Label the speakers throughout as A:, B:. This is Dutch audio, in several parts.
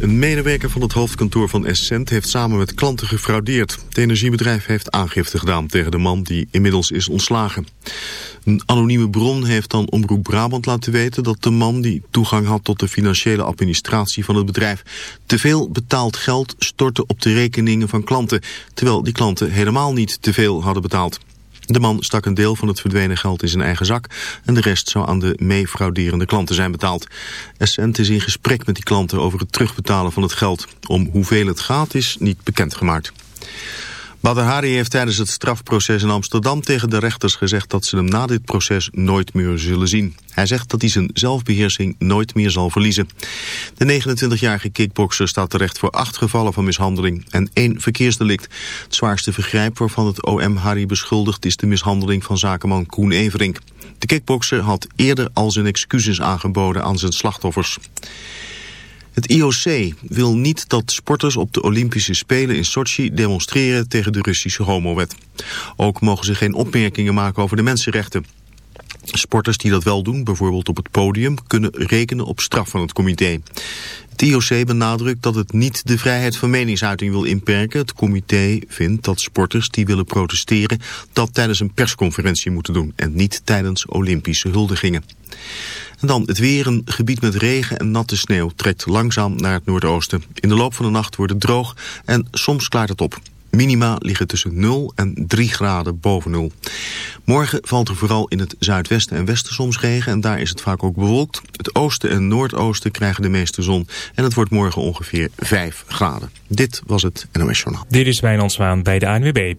A: Een medewerker van het hoofdkantoor van Essent heeft samen met klanten gefraudeerd. Het energiebedrijf heeft aangifte gedaan tegen de man die inmiddels is ontslagen. Een anonieme bron heeft dan Omroep Brabant laten weten dat de man die toegang had tot de financiële administratie van het bedrijf te veel betaald geld stortte op de rekeningen van klanten, terwijl die klanten helemaal niet te veel hadden betaald. De man stak een deel van het verdwenen geld in zijn eigen zak en de rest zou aan de meefrauderende klanten zijn betaald. Essent is in gesprek met die klanten over het terugbetalen van het geld. Om hoeveel het gaat is niet bekendgemaakt. Badr Hari heeft tijdens het strafproces in Amsterdam tegen de rechters gezegd dat ze hem na dit proces nooit meer zullen zien. Hij zegt dat hij zijn zelfbeheersing nooit meer zal verliezen. De 29-jarige kickbokser staat terecht voor acht gevallen van mishandeling en één verkeersdelict. Het zwaarste vergrijp waarvan het OM Harry beschuldigt is de mishandeling van zakenman Koen Everink. De kickbokser had eerder al zijn excuses aangeboden aan zijn slachtoffers. Het IOC wil niet dat sporters op de Olympische Spelen in Sochi demonstreren tegen de Russische homowet. Ook mogen ze geen opmerkingen maken over de mensenrechten. Sporters die dat wel doen, bijvoorbeeld op het podium, kunnen rekenen op straf van het comité. Het IOC benadrukt dat het niet de vrijheid van meningsuiting wil inperken. Het comité vindt dat sporters die willen protesteren dat tijdens een persconferentie moeten doen en niet tijdens Olympische huldigingen. En dan het weer, een gebied met regen en natte sneeuw trekt langzaam naar het noordoosten. In de loop van de nacht wordt het droog en soms klaart het op. Minima liggen tussen 0 en 3 graden boven 0. Morgen valt er vooral in het zuidwesten en westen soms regen en daar is het vaak ook bewolkt. Het oosten en noordoosten krijgen de meeste zon en het wordt morgen ongeveer 5 graden. Dit was het NOS Journaal.
B: Dit is Wijnand Zwaan bij de ANWB.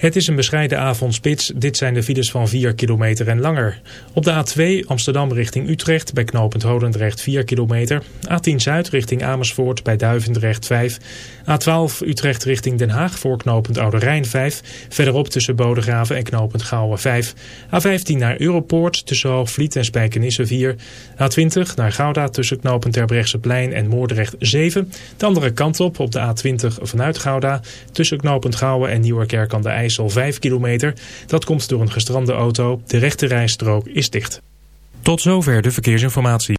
B: Het is een bescheiden avondspits. Dit zijn de files van 4 kilometer en langer. Op de A2 Amsterdam richting Utrecht bij knooppunt Holendrecht 4 kilometer. A10 Zuid richting Amersfoort bij Duivendrecht 5. A12 Utrecht richting Den Haag voor knooppunt Oude Rijn 5. Verderop tussen Bodegraven en knooppunt Gouwen 5. A15 naar Europoort tussen Hoogvliet en Spijkenisse 4. A20 naar Gouda tussen knooppunt Terbrechtseplein en Moordrecht 7. De andere kant op op de A20 vanuit Gouda tussen knooppunt Gouwen en Nieuwerkerk aan de IJssel 5 kilometer. Dat komt door een gestrande auto. De rechte rijstrook is dicht. Tot zover de verkeersinformatie.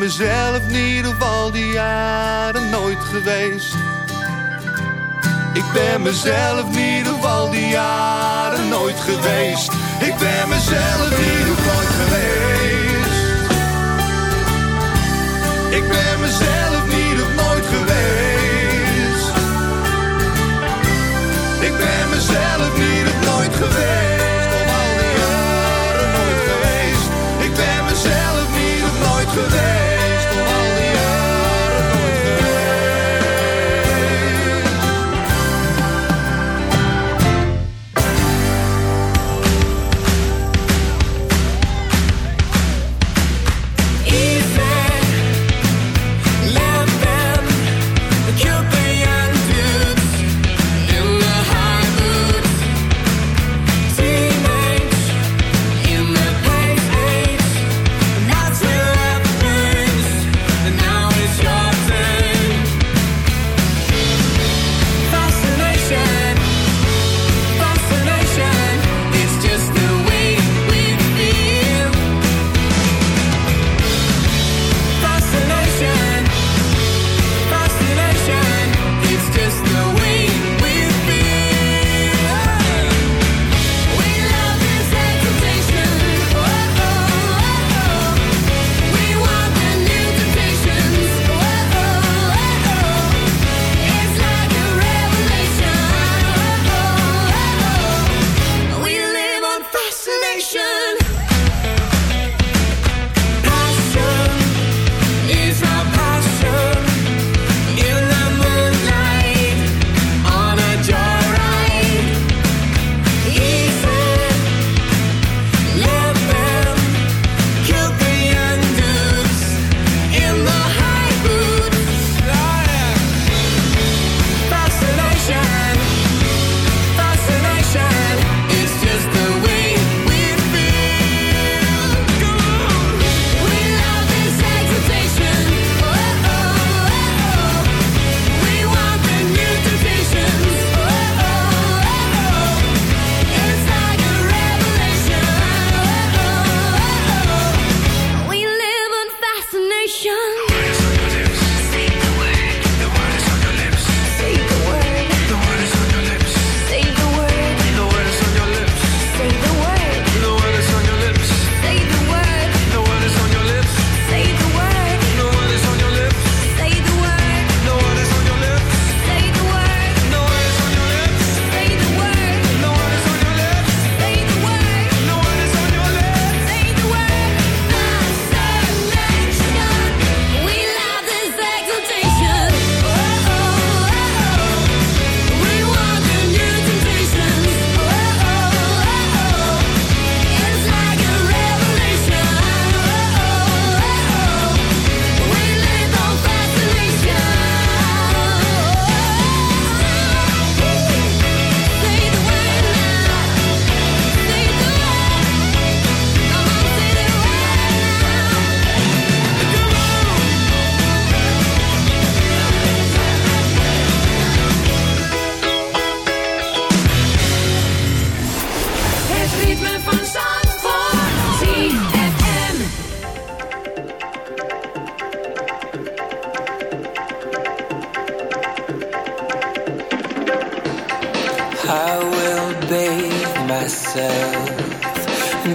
C: Mezelf niet of al die jaren nooit geweest. Ik ben mezelf niet of al die jaren nooit geweest. Ik ben mezelf niet of nooit geweest. Ik ben mezelf niet of nooit geweest. Ik ben mezelf niet of nooit geweest. Die. Ik ben mezelf niet of nooit geweest.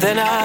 D: than
E: I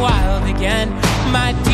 D: wild again. My dear,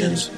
F: actions